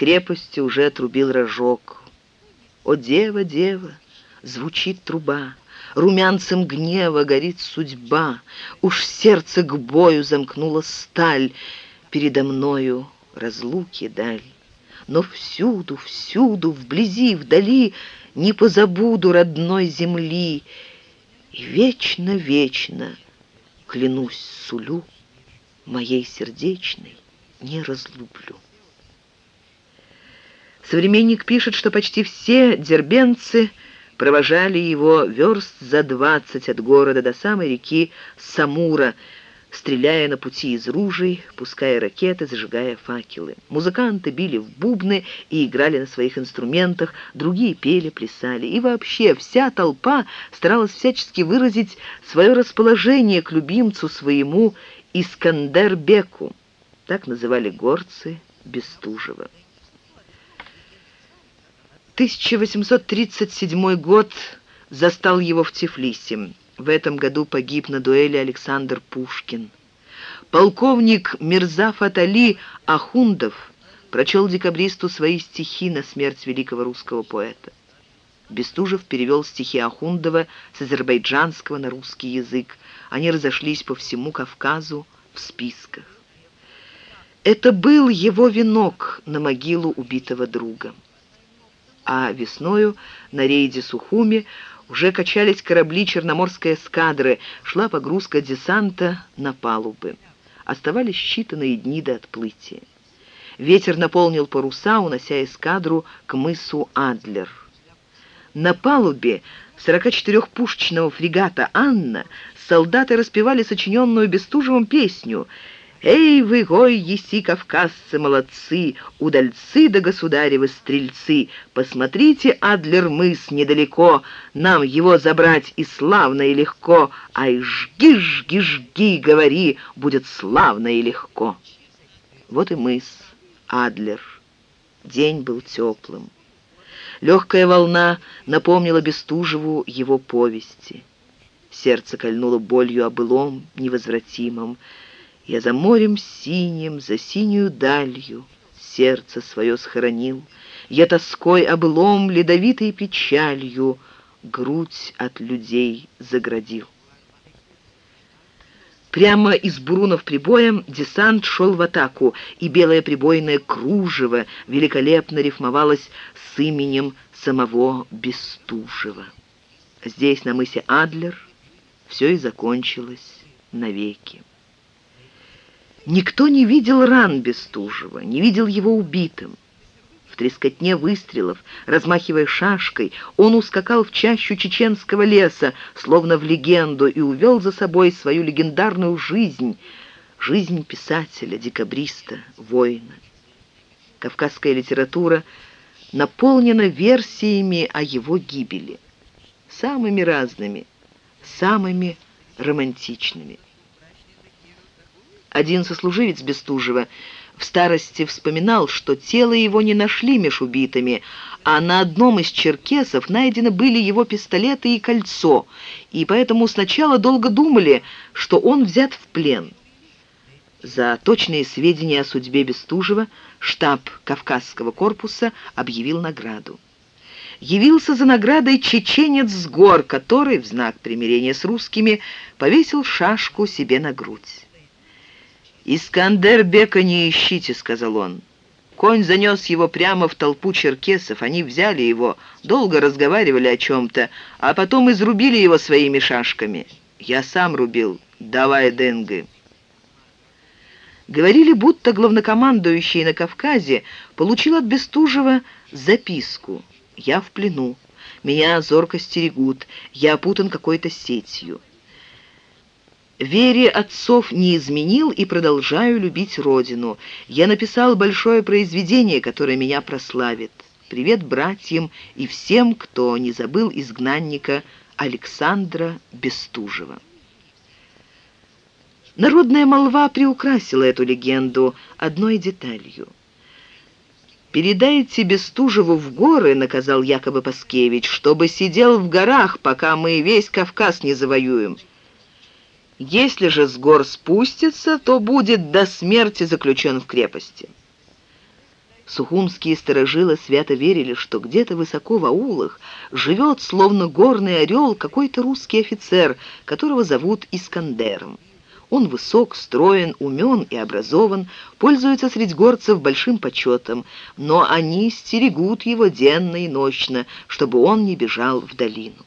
крепости уже отрубил рожок. О, дева, дева, звучит труба, Румянцем гнева горит судьба, Уж сердце к бою замкнула сталь, Передо мною разлуки даль. Но всюду, всюду, вблизи, вдали Не позабуду родной земли, И вечно, вечно, клянусь, сулю, Моей сердечной не разлюблю. Современник пишет, что почти все дербенцы провожали его верст за двадцать от города до самой реки Самура, стреляя на пути из ружей, пуская ракеты, зажигая факелы. Музыканты били в бубны и играли на своих инструментах, другие пели, плясали. И вообще вся толпа старалась всячески выразить свое расположение к любимцу своему Искандербеку. Так называли горцы Бестужева. 1837 год застал его в Тифлисе. В этом году погиб на дуэли Александр Пушкин. Полковник Мирза Фатали Ахундов прочел декабристу свои стихи на смерть великого русского поэта. Бестужев перевел стихи Ахундова с азербайджанского на русский язык. Они разошлись по всему Кавказу в списках. Это был его венок на могилу убитого друга а весною на рейде Сухуми уже качались корабли Черноморской эскадры, шла погрузка десанта на палубы. Оставались считанные дни до отплытия. Ветер наполнил паруса, унося эскадру к мысу Адлер. На палубе 44-пушечного фрегата «Анна» солдаты распевали сочиненную Бестужевым песню — Эй вы, гой, еси, кавказцы, молодцы, Удальцы да государевы стрельцы, Посмотрите, Адлер мыс недалеко, Нам его забрать и славно, и легко, Ай, жги, жги, жги, говори, Будет славно и легко. Вот и мыс, Адлер. День был теплым. Легкая волна напомнила Бестужеву его повести. Сердце кольнуло болью о былом, невозвратимом, я за морем синим, за синюю далью сердце свое схоронил. Я тоской облом, ледовитой печалью грудь от людей заградил. Прямо из бурунов прибоем десант шел в атаку, и белое прибойное кружево великолепно рифмовалось с именем самого Бестужева. Здесь, на мысе Адлер, все и закончилось навеки. Никто не видел ран Бестужева, не видел его убитым. В трескотне выстрелов, размахивая шашкой, он ускакал в чащу чеченского леса, словно в легенду, и увел за собой свою легендарную жизнь, жизнь писателя, декабриста, воина. Кавказская литература наполнена версиями о его гибели, самыми разными, самыми романтичными. Один сослуживец Бестужева в старости вспоминал, что тело его не нашли меж убитыми, а на одном из черкесов найдены были его пистолеты и кольцо, и поэтому сначала долго думали, что он взят в плен. За точные сведения о судьбе Бестужева штаб Кавказского корпуса объявил награду. Явился за наградой чеченец с гор, который, в знак примирения с русскими, повесил шашку себе на грудь. «Искандер Бека не ищите», — сказал он. Конь занес его прямо в толпу черкесов. Они взяли его, долго разговаривали о чем-то, а потом изрубили его своими шашками. Я сам рубил. Давай, Денги. Говорили, будто главнокомандующий на Кавказе получил от Бестужева записку. «Я в плену. Меня зорко стерегут. Я опутан какой-то сетью». Вере отцов не изменил и продолжаю любить Родину. Я написал большое произведение, которое меня прославит. Привет братьям и всем, кто не забыл изгнанника Александра Бестужева. Народная молва приукрасила эту легенду одной деталью. «Передайте Бестужеву в горы», — наказал якобы Паскевич, «чтобы сидел в горах, пока мы весь Кавказ не завоюем». Если же с гор спустится, то будет до смерти заключен в крепости. Сухумские сторожилы свято верили, что где-то высоко в аулах живет, словно горный орел, какой-то русский офицер, которого зовут Искандером. Он высок, строен, умен и образован, пользуется среди горцев большим почетом, но они стерегут его денно и ночно, чтобы он не бежал в долину.